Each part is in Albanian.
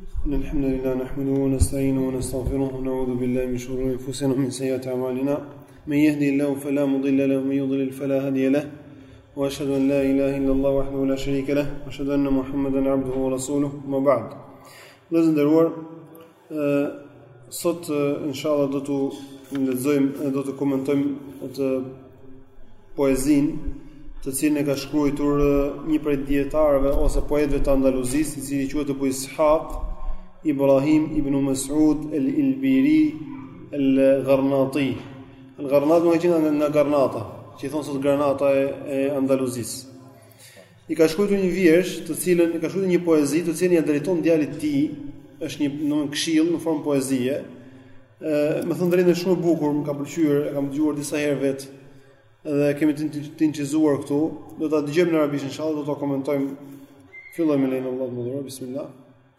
إن الحمد لله نحمده ونستعينه ونستغفره ونعوذ بالله من شرور أنفسنا ومن سيئات أعمالنا من يهدي الله فلا مضل له ومن يضلل فلا هادي له وأشهد أن لا إله إلا الله وحده لا شريك له وأشهد أن محمدا عبده ورسوله وما بعد لازم دروار Sot inshallah do të lexojmë dhe do të komentojmë atë poezinë, të cilën e ka shkruar një prej dietarëve ose poetëve të Andaluzisë, i cili quhet Abu Ishaq Ibrahim ibn Mas'ud al-Ilbiri al-Gharnati. Al-Gharnati me qenë nga Garnata, që i thon sot Granata e, e Andaluzisë. I ka shkruar një vjersh, të cilën i ka shkruar një poezi, të cilën ia drejton djalit të tij, është një këshillë në formë poezie. Ëh, me thënë drejtën shumë e bukur, më ka pëlqyer, e kam dëgjuar disa herë vet. Dhe e kemi të incizuar këtu, do ta dëgjojmë në arabisht inshallah, do ta komentojmë. Fillojmë me lejen e Allahut të madhëruar, bismillah.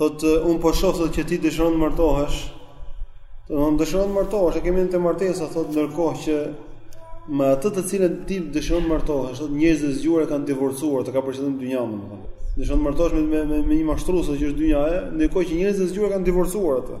Thotë, unë po shoh sot që ti dëshiron të martohesh. Thotë dëshiron të martohesh, e kemi endë te martesa, thotë ndërkohë që me atë të cilën ti dëshiron të martohesh, thotë njerëzit e zgjuar e kanë divorcuar, e ka për qëllim dynjanë, domethënë. Dëshiron të martohesh me me, me një mashtruese që është dynjaja, ndërkohë që njerëzit e zgjuar e kanë divorcuar atë.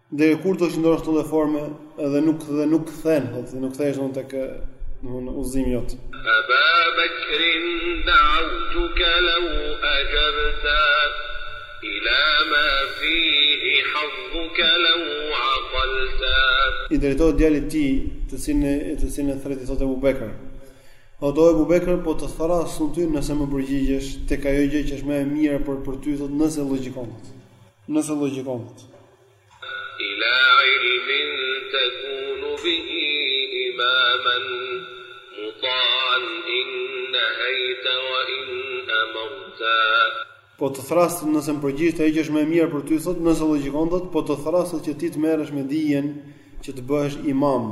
Deri kur do qëndrosh në këtë lloj forme dhe nuk dhe nuk kthen, thotë, nuk kthehesh domethënë tek domethënë udhëzimi jot. Aba Bakr da'awtuka law ajabta ila ma fihi hadhuka law aqalta. I drejtohet djalit të tij, të cilin e të cilin e thret i thotë Abu Bekr. Thotë o Abu Bekr, po të thras unë ty nëse më përgjigjesh tek ajo gjë që është më e mira për për ty, thotë nëse logjikon. Nëse logjikon dot. Ila ilmin tekunu bihi imamen muta'an in nehejte wa in emerte. Po të thërras ty nëse më përgjigjesh te ajo që është më e mira për ty thotë nëse logjikon thotë po të thërras ty që ti të merresh me dijen që të bëhesh imam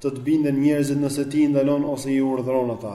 të të binden njerëzit nëse ti i ndalon ose i urdhëron ata.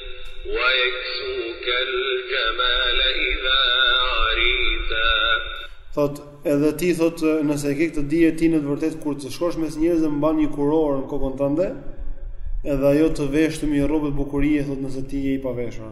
Thotë, edhe ti thotë, nëse e ke këtë dije ti në të vërtetë kur të shkosh mes njerëzve mban një kurorë në kokën tënde, edhe ajo të vesh ty me një rrobë bukurie, thotë nëse ti je i paveshur.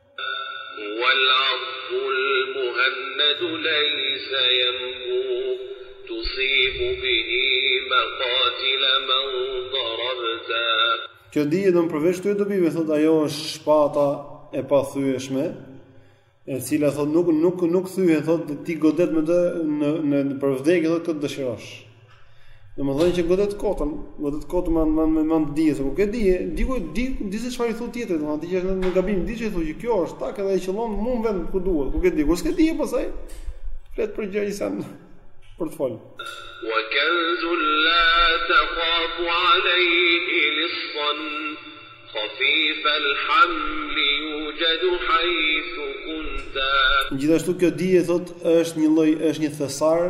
Kjo dije domethënë përveç këtyre dobive, thot ajo është shpata e pathyeshme, e cila thot nuk, nuk, nuk thyhet, thot ti godet me të në, në, në për vdekje, thot kë të dëshirosh. Domethënë që godet kotën, godet kotën me me me mend, dije, se ku ke dije, di ku di, di se çfarë i thotë tjetri, domethënë di që është në gabim, di që i thotë që kjo është tak edhe e qëllon mu në vend ku duhet, ku ke dije, ku s'ke dije pastaj. Flet për gjëra që s'janë për të fol. Wa kanzun la takhafu alayhi lissan khafif al-hamli yujad haythu kunta. Gjithashtu kjo dije thotë është një lloj, është një thesar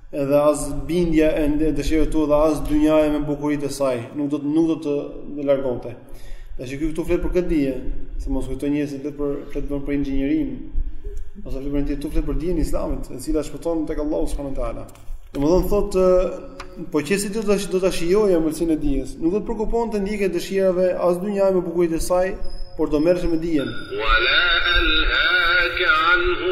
edhe as bindja e dëshirave tua dhe as dynjaja me bukuritë e saj nuk do të nuk do të të largonte. Tash ky këtu flet për këtë dije, se mos kujtojnë njerëzit vetë për flet për për inxhinierin. Ose flet për mjekësi, këtu flet për dijen e Islamit, e cila shpëton tek Allahu subhanahu wa taala. Domethënë thotë po qe se ti do të do ta shijoje ëmbëlsinë e dijes, nuk do të të preokuponte ndjekja e dëshirave as dynjaja me bukuritë e saj, por do merresh me dijen. Wala alhaka anhu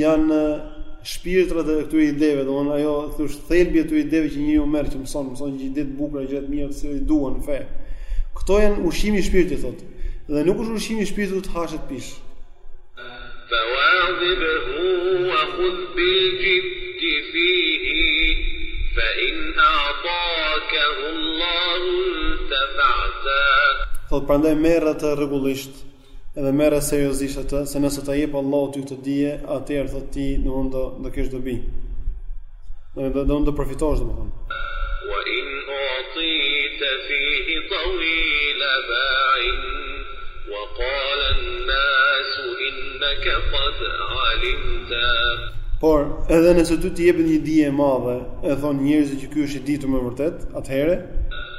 janë shpirtrat e këtyre ideve, domthonë ajo këtu është thelbi i këtyre ideve që njeriu merr që mëson, mëson gjëra të bukura, gjëra të mira, të cilat duan në fe. Këto janë ushqimi i shpirtit thotë. Dhe nuk është ushqimi i shpirtit të hashë të pish. Fawadhibhu wa khudh bil jidd fihi fa in a'takahu Allahu intafa'ta. Thotë prandaj merre atë rregullisht, Edhe merre seriozisht atë, se nëse ta jep Allahu ty këtë dije, atëherë thotë ti, domthonë do do kesh dobi. Do do do të përfitosh domthonë. Wa in u'tita fihi tawila ba'in wa qala an-nas innaka qad 'alimta. Por edhe nëse ty të jepet një dije e madhe, e thon njerëzit që ky është i ditur me vërtet, atëherë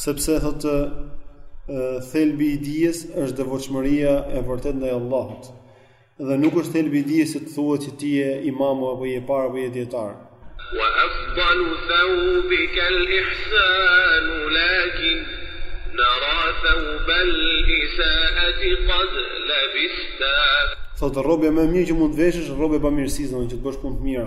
Sepse, thotë, thelbi i dijes është devotshmëria e vërtetë ndaj Allahut. Dhe nuk është thelbi i dijes që të thuhet që ti je imam apo je i parë apo je dijetar. Thotë, rrobja më e mirë që mund të veshësh është rrobja e bamirësisë, domethënë që të bësh punë të mira.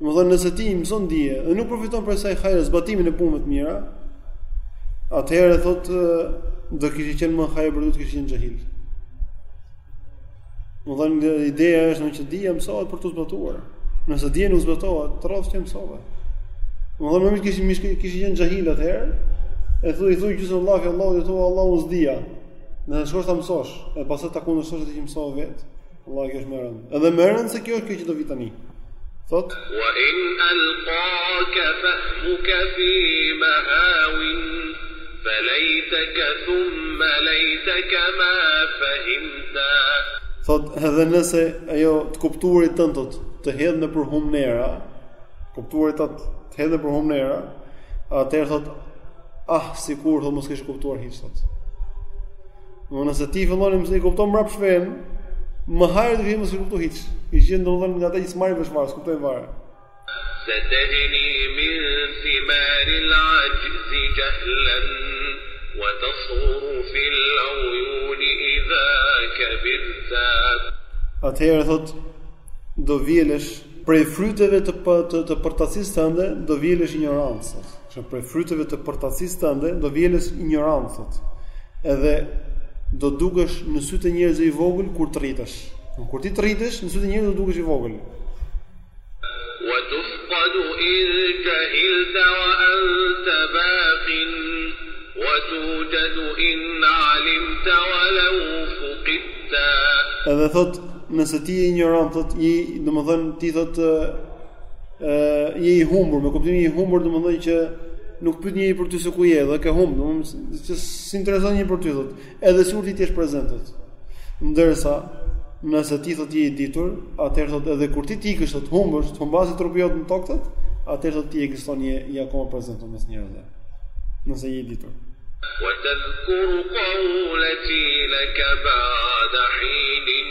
Domethënë nëse ti mëson dije, dhe nuk përfiton prej saj hajër në zbatimin e punëve të mira, atëherë thotë do kishte qenë më hajër për ty të kishe qenë xahil. Domethënë ideja është që dija mësohet për të zbatuar. Nëse dija nuk zbatohet, të rroftë që e mësove. Domethënë më mirë kishe, më mirë kishe qenë xahil atëherë, e thu i thu i justifikohesh te Allahu, i thu Allahut s'dija. Në në shkosh të mësosh, e pastaj ta kundërshtosh atë që mësove vetë. Vallahi kjo është më rëndë. Edhe më rëndë se kjo është kjo që do vi tani. Thot: "Wa in alqaka fahmuka fi mahawin falaytaka thumma laytaka ma fahimta." Thot: "Edhe nëse ajo të kuptuarit tënd të, të hedh nëpër humnera, kuptuarit të, të hedh nëpër humnera, atëherë thot: "Ah, sikur thot mos kishe kuptuar hiç thot." Do nëse ti fillon e mëson i kupton mbrapsht, më hajr të vjen mos i kuptosh hiç. I gjen domethënë nga ata që s'marrin vesh fare, s'kuptojnë fare. Satajni min thimari al-ajz jahlan wa tasghuru fi al-uyun idha kabirta. Atëherë thot do vjelësh prej fryteve të të, të përtacisë tënde, do vjelësh injorancën. Që prej fryteve të përtacisë tënde do vjelësh injorancë, thotë, edhe do dukesh në sytë e njerëzve i vogël kur të rritesh. Kur ti të rritesh, në sytë e njerëzve do dukesh i vogël. Wa tufqadu in jahilta wa anta baqin wa tujadu in alimta wa law fuqidta. Edhe thotë, nëse ti je injorant, thotë, i, domethënë ti thotë ë je i humbur, me kuptimin e i humbur domethënë që nuk pyet njëri për ty se ku je dhe ke humb, domethënë që s'intereson njëri për ty thotë, edhe sikur ti të jesh prezent thotë. Ndërsa nëse ti thotë je i ditur, atëherë thotë edhe kur ti ikësh të humbësh, të humbasë trupi jot në tokë thotë, atëherë thotë ti ekziston je akoma prezent thotë mes njerëzve. Nëse je i ditur. Wa tadhkuru qawlati laka ba'da hinin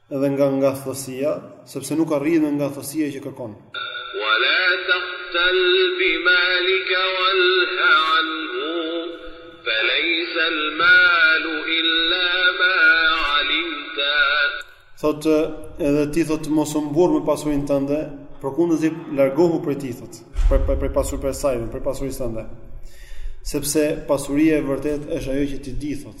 dhe nga ngathtësia, sepse nuk arrihet me ngathtësi ajo që kërkon. Wala takhtal bi malika walhu anhu fa laysa al mal illa ma alimta. Thot edhe ti thot mos u mburr me pasurinë tënde, përkundazi largohu prej tij thot, prej prej pasur prej saj, prej pasurisë tënde. Sepse pasuria e vërtetë është ajo që ti di thot.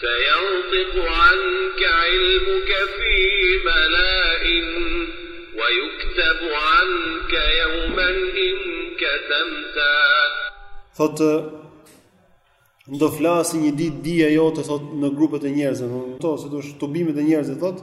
Seyantiqu anke ilmuke fi malain wa yuktabu anke yawmen in katamta. Thotë do flasë një ditë dija jote thotë në grupet e njerëzve, thotë ose te tubimet e njerëzve thotë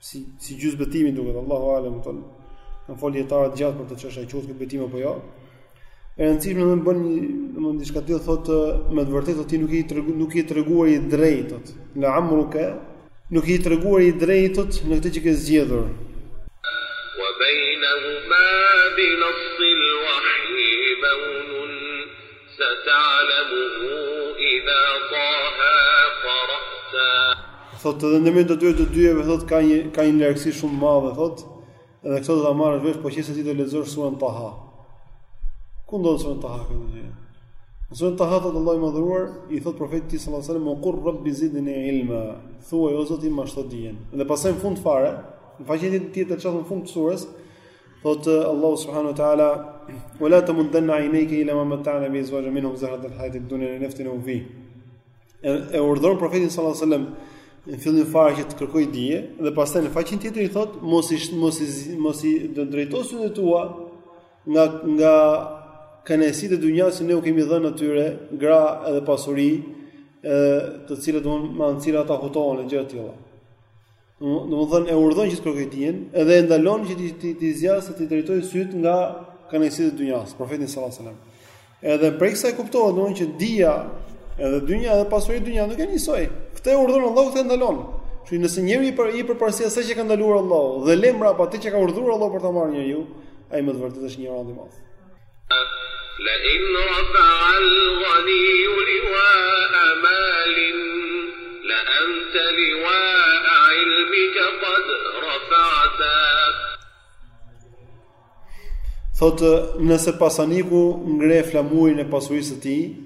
si si gjys betimi duket Allahu alem kanë fol dijetarët gjatë për këtë çështje në qoftë betim apo jo e rëndësishme do të bën domthon diçka tjetër thotë me të vërtetë ti nuk je tregu, nuk je treguar i drejtë thot la amruke nuk je treguar i drejtë thot në këtë që ke zgjedhur wa bainahuma bi nassil wahyi baunun Thotë edhe ndërmjet të tyre të dyjave thotë ka një ka një largësi shumë të madhe thotë edhe këtë do ta marrësh vesh po qëse ti do lexosh surën Taha. Ku ndodhet? Surën Taha këtu dy? Në surën Taha thotë Allahu i madhëruar i thotë profetit sallallahu alajhi wasallam qul rabbi zidni ilma. Thuaj o Zoti më shto dijen. Dhe pastaj në fund fare, në faqen tjetër çfarë në fund të surës Thot Allahu subhanahu wa taala, "Wa la tamuddanna aynaka ila ma mata'na bihi azwajan minhum zahrat al-hayat ad-dunya li naftinahum fih." E urdhëron profetin sallallahu alaihi wasallam në fillim fare që të kërkojë dije dhe pastaj në faqen tjetër i thot mos i mos i mos i do drejto sytë e tua nga nga kënaqësitë e dynjasë që ne u kemi dhënë atyre gra edhe pasuri ë të cilat domethënë me anë të cilat ata hutohen e gjëra të tilla. Domethënë e urdhon që të kërkojë dijen dhe e ndalon që t'i zgjasë t'i drejtojë sytë nga kënaqësitë e dynjasë, profetin sallallahu alajhi wasallam. Edhe prej kësaj kuptohet domethënë që dija edhe dynja edhe pasuri dynja nuk janë njësoj. Këtë e urdhon Allahu këtë e ndalon. Që nëse njeriu i jep i përparësi asaj që ka ndaluar Allahu dhe le mbrapa atë që ka urdhëruar Allahu për ta marrë njeriu, ai me të vërtetë është një injorant i madh. Thotë, nëse pasaniku ngre flamurin e pasurisë së tij,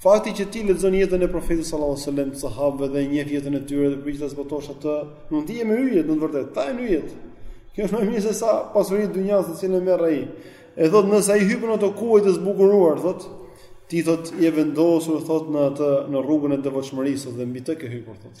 Fakti që ti lexon jetën e Profetit sallallahu alajhi wasallam, sahabëve dhe njeh jetën e tyre dhe përpiqesh ta zbatosh atë, ti je me yjet në të vërtetë, ta e në yjet. Kjo është më mirë se sa pasuria e dynjasë të cilën e merr ai. E thot nëse ai hypën ato kuaj të zbukuruar, thot, ti thot je vendosur thot në atë në rrugën e devotshmërisë dhe mbi të ke hypur thot.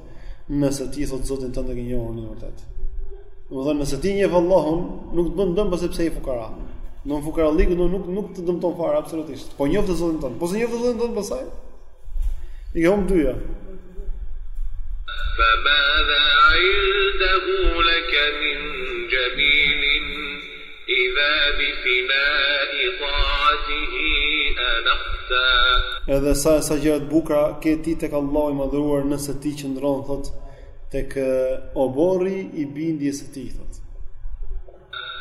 Nëse ti thot Zotin tënd e ke njohur në vërtet. Domethënë nëse ti njeh Allahun, nuk të bën dëm se pse je fukara. Domethënë fukarallëku do nuk nuk të dëmton fare absolutisht. Po njohte Zotin tënd. Po s'e njohte Zotin tënd pastaj. I ke humb dyja. Fa ma dha indahu laka min jamilin Idha bi finai taatihi anaqta. Edhe sa e sa gjëra të bukura ke ti tek Allahu i Madhëruar nëse ti qëndron thot tek oborri i bindjes së tij thot.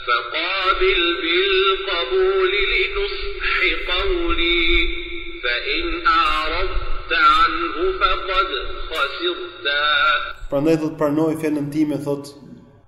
Faqabil bil qabul li nushi qawli, fa in a'radta anhu faqad khasirta. Prandaj thot pranoje fjalën time thot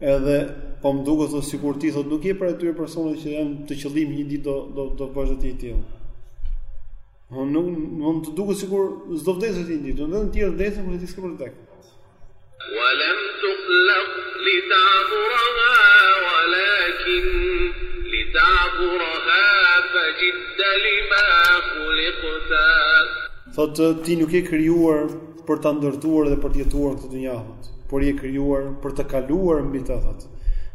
Edhe po më duket thotë sikur ti thotë nuk je prej atyre personave që janë të qëllimit, një ditë do do do bësh atë i tillë. Unë nuk mund të duket sikur s'do vdesësh ti një ditë, do vetëm të vdesin kurse ti s'ke për të vdekur. Walam tukhlaq li ta'muraha walakin li ta'buraha fajidda lima khuliqta. Thotë ti nuk je krijuar për ta ndërtuar dhe për të jetuar këtë dynja thotë, por je krijuar për të kaluar mbi të thotë.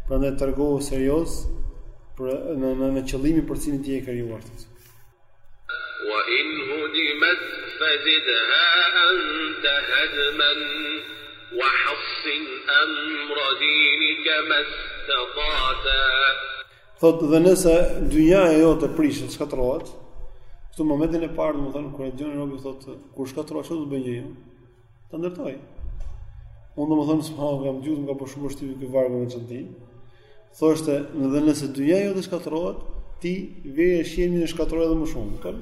Prandaj tregohu serioz për në, në, në qëllimin për të cilin ti je krijuar thotë. Wa in hudimat fazidha anta hadman wa hassin amra dinika mastata'ta Thotë dhe nëse dynja e jote prishet, shkatërrohet, këtu në momentin e parë, domethënë kur e dëgjon robi thotë, kur shkatërrohet çfarë duhet të bëjë njeriu? Ta ndërtojë. Unë domethënë s'e kam, gjithmonë më ka bërë shumë përshtypje ky vargu me qenë se. Thoshte, edhe nëse dynja e jote shkatërrohet, ti vëre shqelmin e shkatërroje edhe më shumë, kupton?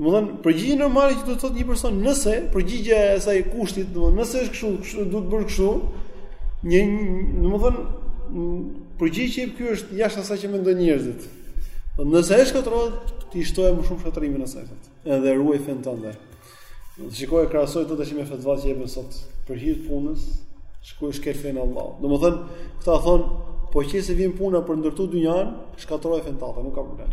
Domethënë, përgjigje normale që duhet të thotë një person, nëse përgjigja e asaj kushtit, domethënë, nëse është kështu, kështu duhet të bësh kështu. Një, domethënë, përgjigje ky është jashtë asaj që mendojnë njerëzit. Po nëse shkatërrohet, ti shtoje më shumë shkatrimin e saj thotë. Edhe ruaje fenë tënde. Domethënë shikoje, krahasojeni tash me fatvat që jepen sot për hir të punës, shko e shkel fenë e Allahut. Domethënë, këta thonë, po qe se vjen puna për ndërtu dynjan, shkatrroje fenë tënde, nuk ka problem.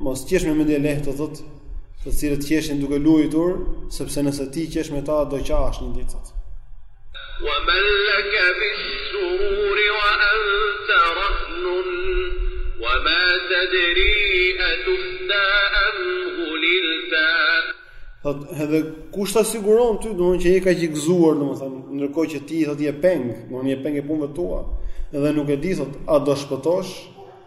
Mos qesh me mendjelehtët, thotë, të cilët qeshin duke luajtur, sepse nëse ti qesh me ta do qash një ditë. Wa man laka bis-sururi wa anta rahnun wa ma tadri atufda am ghulilta. Thot, edhe kush ta siguron ty, domethënë që je kaq i gëzuar, domethënë, ndërkohë që ti thotë je peng, domethënë je peng e punëve tua, dhe nuk e di thotë a do shpëtosh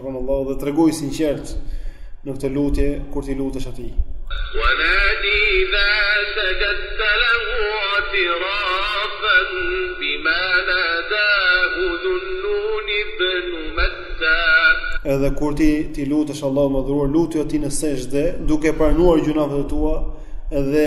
Allahun dhe tregohu i sinqertë në këtë lutje kur t'i lutesh atij. Wa nadi idha sajadta lahu i'tirafan bima nadahu dhunnun ibn Matta. Edhe kur ti t'i lutesh Allahut të madhëruar, lutju atij në sexhde duke pranuar gjynahet e tua dhe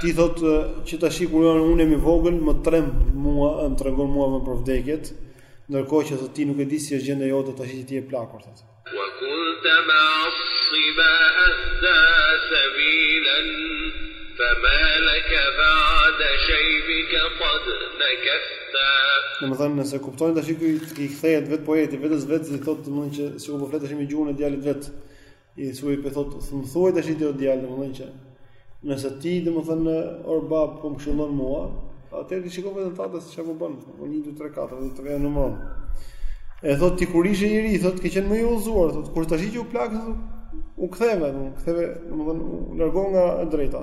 Ti thot që tash kur jam unë më vogël, më tremb mua, më tregon mua për vdekjet, ndërkohë që thot ti nuk e di si është gjendja jote tash që ti je plakur thot. Wa kunta ma'a s-siba ahda sabilan fama laka ba'da shaybika qad nakasta. Domethënë, nëse kuptoni tashi i kthehet vetë poeti, vetes së vet i thotë domethënë që sikur po flet tashi me gjuhën e djallit vetë, I thuaj pe thot, më thuaj tash ti o djalë, domethënë që nëse ti domethënë or bab po më këshillon mua, atëherë ti shiko veten tate se çfarë po bën. Po 1 2 3 4, do të vjen numëron. E thot ti kur ishe i ri, thot ke qenë më i udhëzuar, thot kur tash që u plake, u ktheve, u ktheve, domethënë u largove nga e drejta.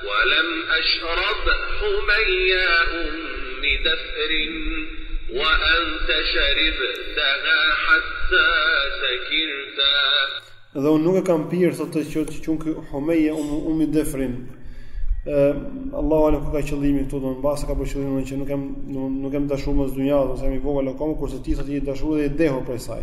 Walam ashrab humayya ummi dafrin wa anta sharibtaha hatta sakirta. Dhe unë nuk e kam pirë, thotë të qoftë që qunki Humeyja um, Ummi Defrin. Ë Allahu alem ku ka qëllimin këtu, domthonë mbase ka për qëllim që nuk jam nuk jam dashur me dynja, ose jam i vogël akoma, kurse ti thotë je i dashur dhe i dehur prej saj.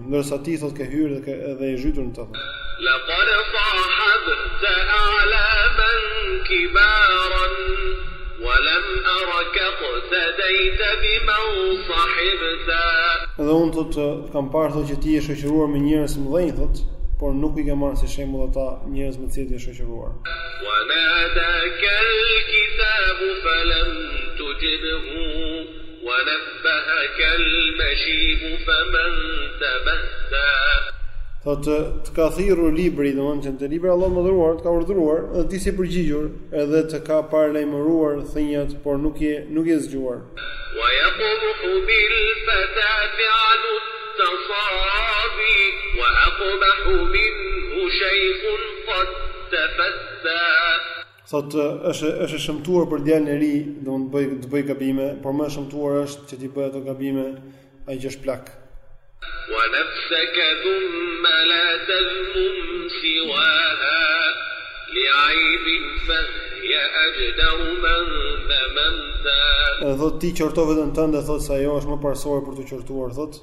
Ndërsa ti thotë ke hyrë dhe dhe je zhytur në të thotë. Laqad sahabta a'laman kibaran wa lam arak iqtadayta biman sahibta. Dhe unë thotë kam parë thotë që ti je shoqëruar me njerëz të mëdhenj thotë, por nuk i ke marrë si shembull ata njerëz me të cilët je shoqëruar. Wa nadaka al-kitab falam tujibhu wa Thotë, Të ka thirrur libri, domethënë që në të librin e Allahut të Madhëruar të ka urdhëruar dhe ti s'je përgjigjur, edhe të ka paralajmëruar thinjat, por nuk je, nuk je zgjuar. Thot është është e shëmtuar për djalin e ri, domethënë të bëjë gabime, por më e shëmtuar është që t'i bëjë ato gabime ai që është plak. Wa nafsaka dhumma la tadhmum siwaha li aibin fahya ajdaru man dhamamta. Thot ti qorto veten tënde thot se ajo është më parsore për t'u qortuar thot.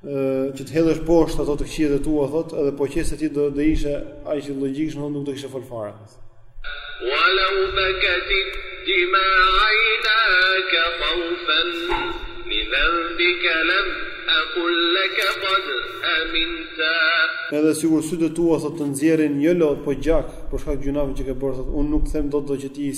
që të hedhësh poshtë ato të këqijat e tua thot edhe po qe se ti do do ishe aq i logjikshëm nuk do kishe fol fare wa law bakat dima aynaka khawfan li dhanbika lam aqul laka qad aminta edhe sikur sytë e tua thot të nxjerrin jo lot po gjak për shkak gjynaheve që ke bërë thot un nuk them dot do që ti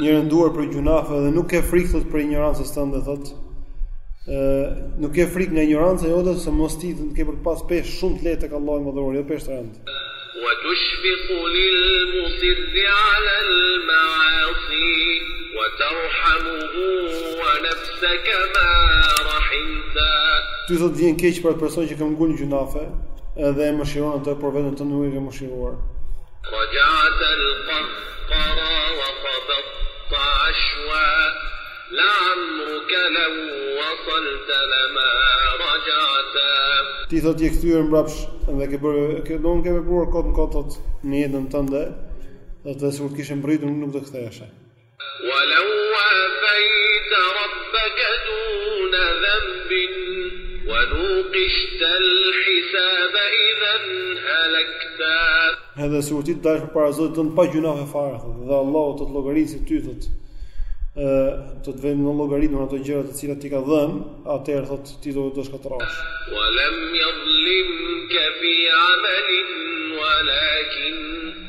Je rënduar prej gjynafeve dhe nuk ke frikë thot prej injorancës tënde thot. ë Nuk ke frikë nga injoranca jote se mos ti të ke për të pas peshë shumë të lehtë tek Allahu i Madhëruar, jo peshë të rëndë. Ty thotë të vjen keq për atë person që këmbëngul në gjynafe dhe e mëshiron atë, por veten tënde nuk e ke mëshiruar. Raja'ta al-qahqara wa khabatta ashwa la amruka law wasalta lama raja'ta. Ti thotë je kthyer mbrapsh dhe ke bërë ke don ke vepruar kot më kot thotë në jetën tënde, do të thotë sikur të kishe mbërritur nuk do të ktheheshe. Edhe sikur ti të dalësh përpara Zotit tonë pa gjynah fare, thotë, dhe Allahu të të llogarisë ty, thotë, ë të të vënë në llogari në ato gjëra të cilat t'i ka dhënë, atëherë thotë ti do të shkatërrohesh. Wa lam yadhlimka fi amalin walakin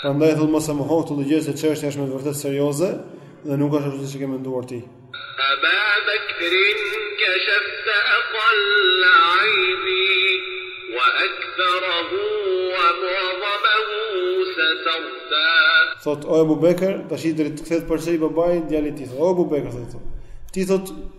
Prandaj thotë mos e moho këtë gjë se çështja është me të vërtetë serioze dhe nuk është ashtu siç e ke menduar ti. Thotë o Ebu Bekër, tash i drejt kthehet përsëri babai djalit të tij. O Ebu Bekër thotë, ti thotë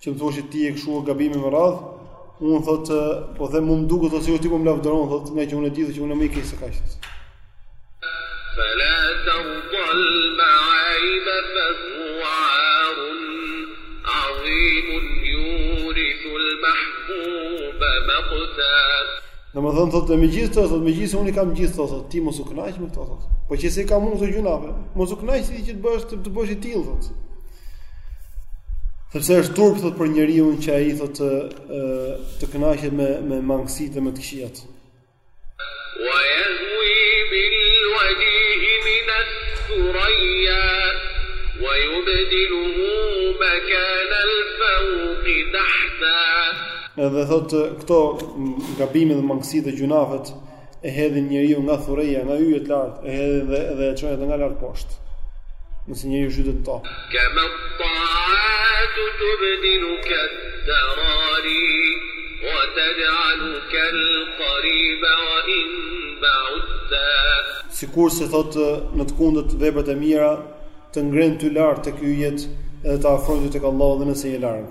Që më thua që ti ke kshu gabime me radhë, unë thot po dhe mua më duket se sikur ti po më lavdëron thot nga që unë e di se që unë më i keq se kaq. Fala tarda al-ma'ayib fa huwa 'arun 'azim yurithu al-mahbub maqta. Domethënë, thotë, megjithatë, thotë, megjithëse unë i kam gjithë këto, thotë, ti mos u kënaqë me këto, thotë. Po qe se i kam unë këto gjynafe, mos u kënaqë ti që të bëhesh të, të bëhesh i tilë, thotë. Sepse është turp thot për njeriun që ai thot të të kënaqet me me mangësi e me të këqijat. Wa yahwi bil wajihi min ath-thurayya wa yubdiluhu makan al-fawq tahta. Edhe thot këto gabime dhe mangësi dhe gjynafet e hedhin njeriun nga Thureja, nga yjet e lartë, e hedhin dhe dhe e çojnë nga lart poshtë. Nëse njeriu zhytet në to. Kama ta'atu tubdiluka ad-darari wa taj'aluka al-qariba wa in ba'udta. Sikurse thot në të kundërt veprat e mira të ngrenë ty lart tek yjet dhe të afrojnë ty tek Allahu dhe nëse je larg.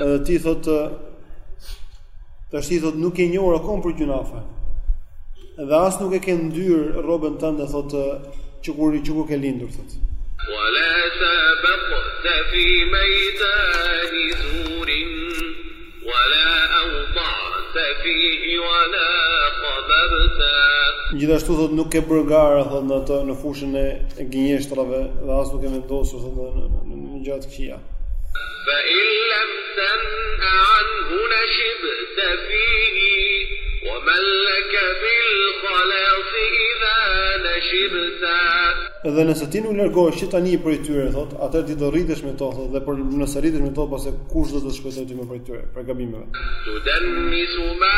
Edhe ti thotë tashti thotë nuk je njohur akoma për gjynafe. Dhe as nuk e ke ndyr rrobën tënde thotë që kur që kur ke lindur thotë. Wa la sabaqta fi meydani zurin Gjithashtu thotë nuk ke bërë gara thotë në atë në fushën e gënjeshtrave dhe as nuk je vendosur thotë në në gjëra të këqija. Fa illam tan'a anhu nashibta fihi wa man laka bil khalasi idha nashibta. Dhe nëse ti nuk largohesh që tani prej tyre, thotë, atëherë ti do rritesh me to, thotë, dhe për nëse rritesh me to, pastaj kush do të shpëtojë ty më prej tyre, prej gabimeve. Tudannisu ma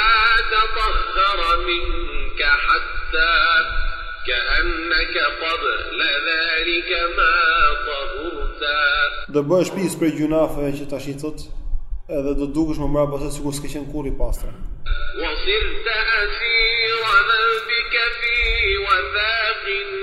tatahhara minka hatta ka'annaka qabla dhalika ma tahurta. Do bëhesh pis prej gjunafeve që tashi thotë, edhe do dukesh më mbrapa se sikur s'ke qenë kurrë i pastër. Wa sirta asira dhanbika fi wathaqin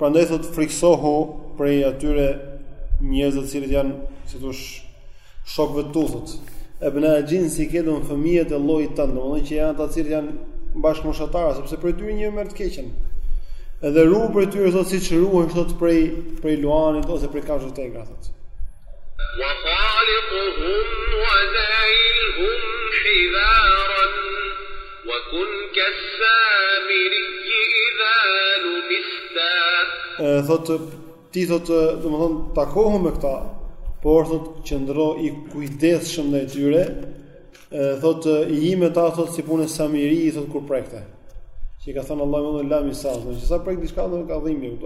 Prandaj thot friksohu prej atyre njerëzve të cilët janë si thosh shokëve të tu thot. Ebnae xhinsike thot fëmijët e llojit tënd, domethënë që janë ata të cilët janë bashkëmoshatarë, sepse prej tyre një merr të keqen. Edhe ruhu prej tyre thot siç ruhesh thot prej prej luanit ose prej kafshëve të egra thot. Wa khalithum wa zayilhum hidharan Thotë, ti thotë, domethënë takohu me këta, por thotë qëndro i kujdesshëm ndaj tyre, thotë ji me ta thotë si punë Samiri, thotë kur prekte. Që i ka thënë Allahu la misas, që sa prek diçka do ka dhimbje,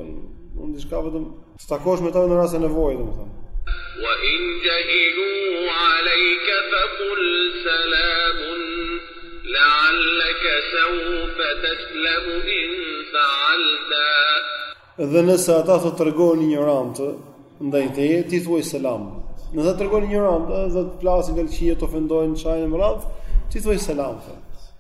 do diçka vetëm Të takohesh me ta në raste nevoje, domethënë. Wa in jahilu alayka fa qul salamun, la'allaka sawfa taslamu in fa'alta. Dhe nëse ata të tregojnë injorancë ndaj teje, ti thuaj selam. Nëse ata tregojnë injorancë, dhe të flasin fjalë të këqija, të ofendojnë, shajnë e me radhë, ti thuaj selam. Dhe.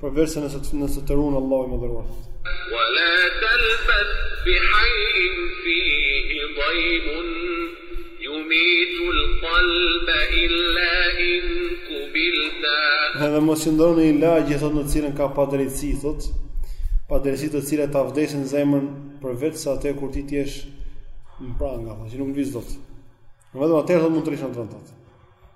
përveçse nëse nëse të ruan Allahu i madhëruar. Wa la talbath bi hayyin fihi daymun yumitu al-qalb illa in kubilta. Edhe mos qëndro në lagje thot në cilën ka padrejtësi thot, padrejtësi të cilat ta vdesin zemrën përveç se atëherë kur ti të jesh në pranga, thot, që nuk lviz dot. Vetëm atëherë do mund të rrish në të thot.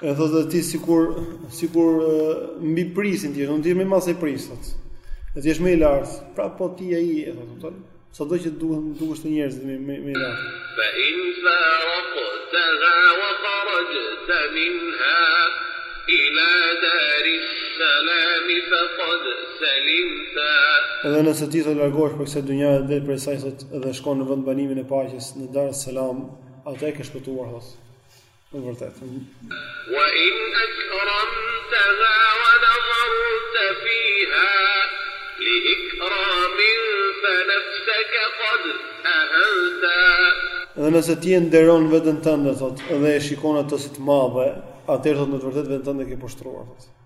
E thotë ti sikur sikur mbi prisin ti, do t'jesh me masë prisat. Do të jesh më i lartë. Pra po ti ai e thotë. Sa do që duhet të dukesh te njerëzit më më më i lartë. Fa in faraqta wa kharajta minha ila dar salam faqad salimta. Edhe nëse ti do të largohesh prej kësaj dynjaje, del prej saj thotë dhe shkon në vend banimin e paqes në dar salam, atëherë ke shpëtuar thotë. E vërtetë. Wa in akramtaha wa nadharta fiha li ikramin fa nafsaka qad ahantaha. Dhe nëse ti e nderon veten tënde, thotë, dhe e shikon atë si të madhe, atëherë thotë në të vërtetë veten tënde e ke poshtëruar, thotë.